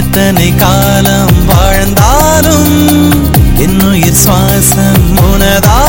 எத்தனை காலம் வாழ்ந்தாலும் என்னுயிர் சுவாசம் உனதா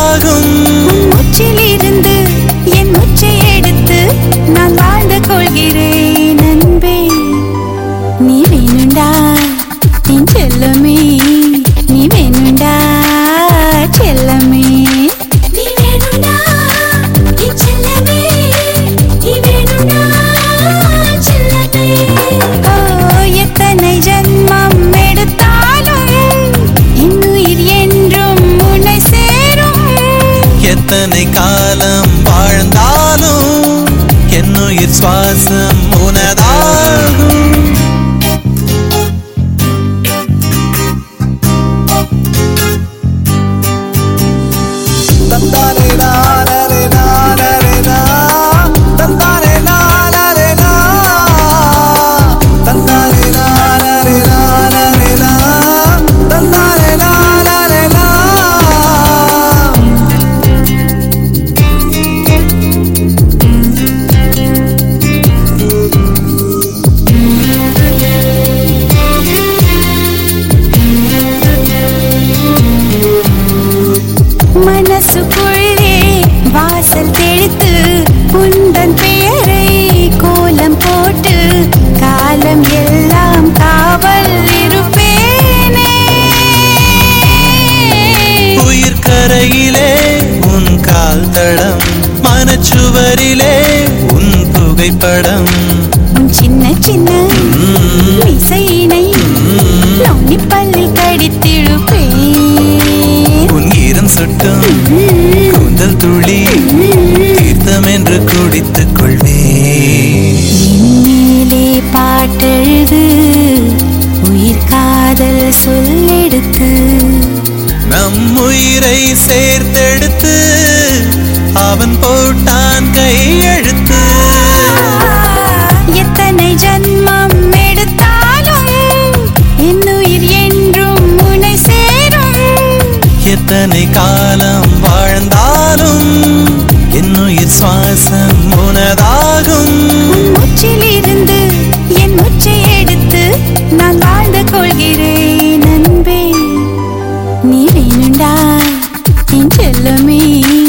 எத்தனை காலம் வாழ்ந்தாலும் என்னுயிர் சுவாசம் உனது சுவரிலே உன் புகைப்படம். சின்ன சின்ன இசையினை பல்லில் கடித்திழுப்பேன். உன் ஈரம் சொட்டும் கூந்தல் துளி தீர்த்தம் என்று குடித்துக் கொள்வே மேலே பாட்டெழுது உயிர் காதல் சொல்லெடுத்து. நம் உயிரை சேர்த்தெடுத்து அவன் போட்ட tell me.